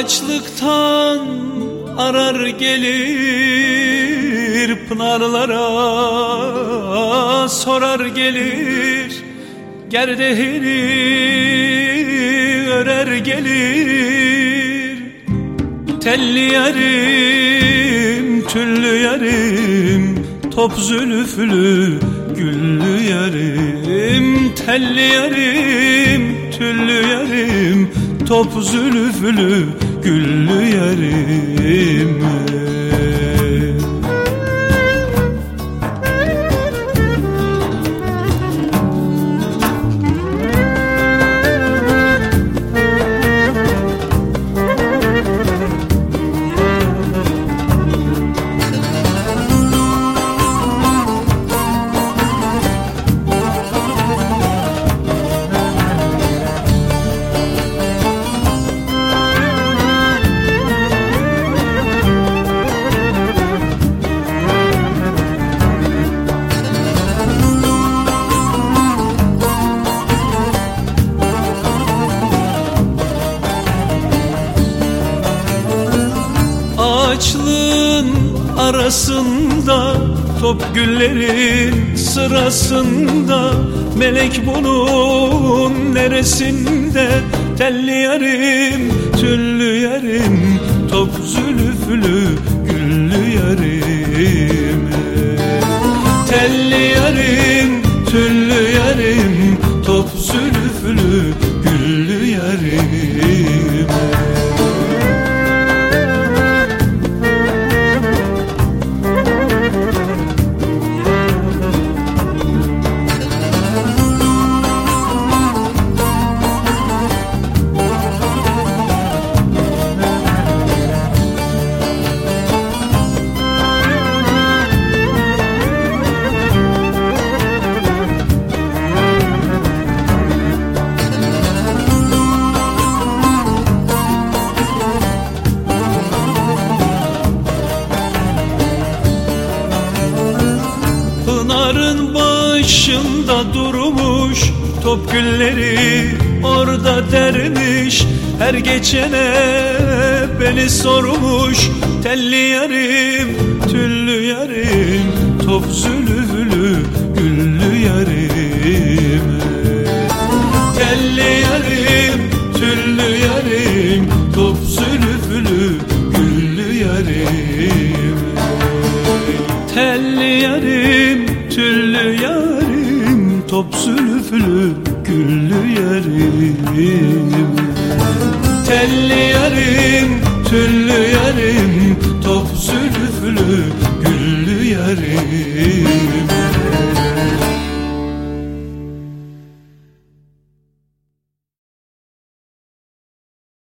Açlıktan arar gelir pınarlara sorar gelir gerdehini örer gelir telli yarim tüllü yarim top zülüflü güllü yarim telli yarim tüllü yarim top zülüflü güllü yarim arasında Top güllerin sırasında Melek bunun neresinde? Telli yarim, tüllü yarim Top zülüflü, güllü yarim Pınarın başında durmuş Top gülleri orada dermiş. Her geçene beni sormuş Telli yarim, tüllü yarim Top tüllü yarim Top zülüflü, güllü yarim. Telli yarim, tüllü yarim